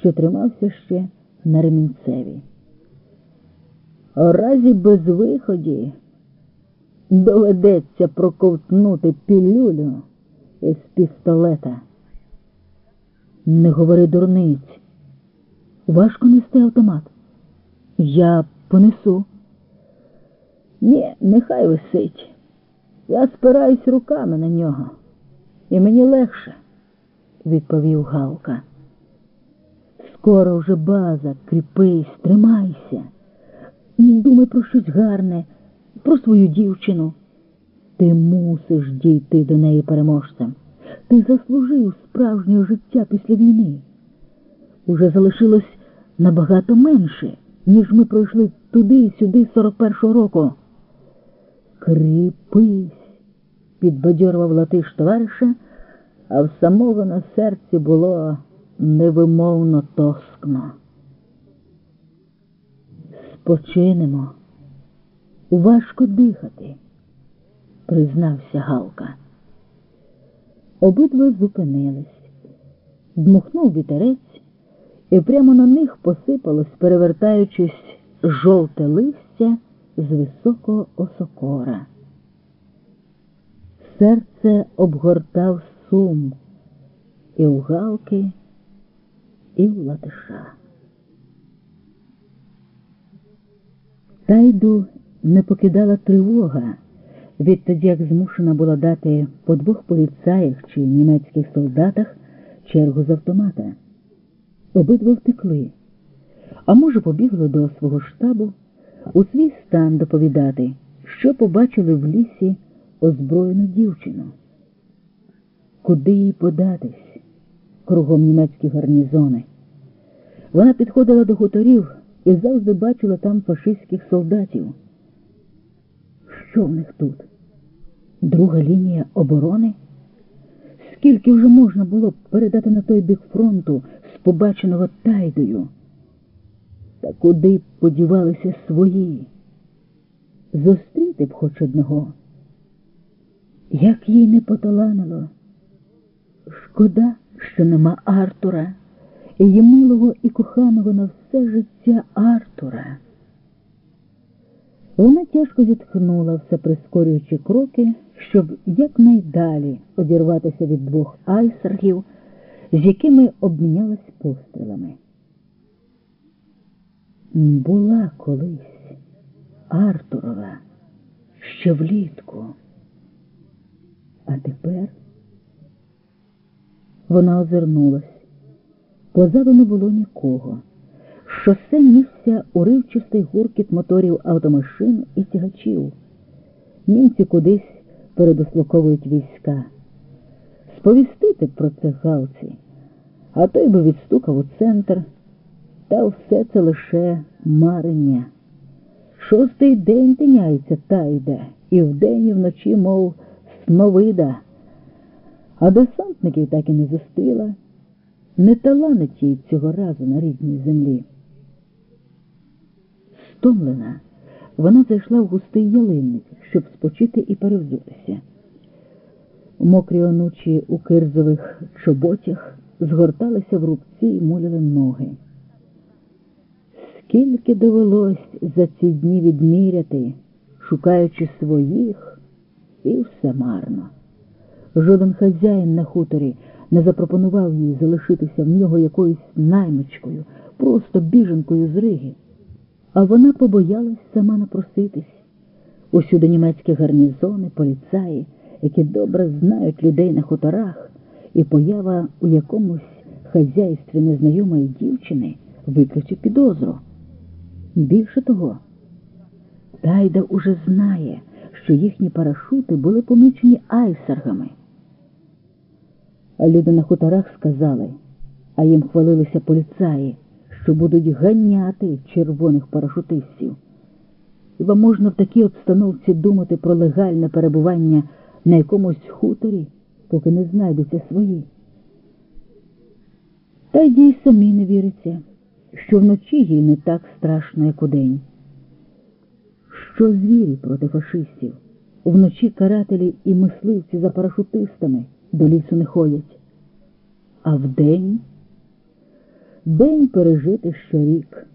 що тримався ще на ремінцеві. У разі безвиході доведеться проковтнути пілюлю із пістолета. Не говори дурниць. Важко нести автомат. Я понесу. Ні, нехай висить. Я спираюсь руками на нього. І мені легше, відповів Галка. Скоро вже база, кріпись, тримайся. Думай про щось гарне, про свою дівчину. Ти мусиш дійти до неї переможцем. Ти заслужив справжнього життя після війни. Уже залишилось набагато менше, ніж ми пройшли туди і сюди 41-го року. Кріпись, підбадьорував латиш товариша, а в самого на серці було невимовно тоскно. Спочинемо. Важко дихати, признався Галка. Обидва зупинились. Дмухнув вітерець, і прямо на них посипалось, перевертаючись, жовте листя з високого осокора. Серце обгортав сум і у Галки, і в латиша. Тайду не покидала тривога, відтоді як змушена була дати по двох поліцаях чи німецьких солдатах чергу з автомата. Обидва втекли, а може, побігли до свого штабу у свій стан доповідати, що побачили в лісі озброєну дівчину. Куди їй податись? Кругом німецькі гарнізони. Вона підходила до хуторів і завжди бачила там фашистських солдатів. Що в них тут? Друга лінія оборони? Скільки вже можна було передати на той бік фронту з побаченого тайдою? Та куди б подівалися свої? Зустріти б хоч одного. Як їй не поталанило. Шкода, що нема Артура, її милого і коханого на все життя Артура. Вона тяжко зітхнула, все прискорюючи кроки, щоб якнайдалі одірватися від двох айсергів, з якими обмінялась пострілами. Була колись Артурова ще влітку. А тепер вона озирнулась. Позаду не було нікого. Шосе нісся уривчистий гуркіт моторів автомашин і тягачів. Німці кудись передослоковують війська. Сповістити про це галці, а той би відстукав у центр. Та все це лише марення. Шостий день тиняється та йде, і вдень, і вночі, мов сновида. А десантників так і не зустріла, не таланить їй цього разу на рідній землі. Стомлена, вона зайшла в густий ялинник, щоб спочити і перевзутися. Мокрі онучі у кирзових чоботях згорталися в рубці і молили ноги. Скільки довелось за ці дні відміряти, шукаючи своїх, і все марно. Жоден хазяїн на хуторі не запропонував їй залишитися в нього якоюсь наймичкою, просто біженкою з Риги. А вона побоялась сама напроситись. Усюди німецькі гарнізони, поліцаї, які добре знають людей на хуторах, і поява у якомусь хазяйстві незнайомої дівчини викличе підозру. Більше того, Тайда уже знає, що їхні парашути були помічені айсергами. А люди на хуторах сказали, а їм хвалилися поліцаї, що будуть ганяти червоних парашутистів. Хіба можна в такій обстановці думати про легальне перебування на якомусь хуторі, поки не знайдуться свої? Та й дій самі не віриться, що вночі їй не так страшно, як удень. Що звірі проти фашистів? Вночі карателі і мисливці за парашутистами до лісу не ходять. А вдень день пережити щорік.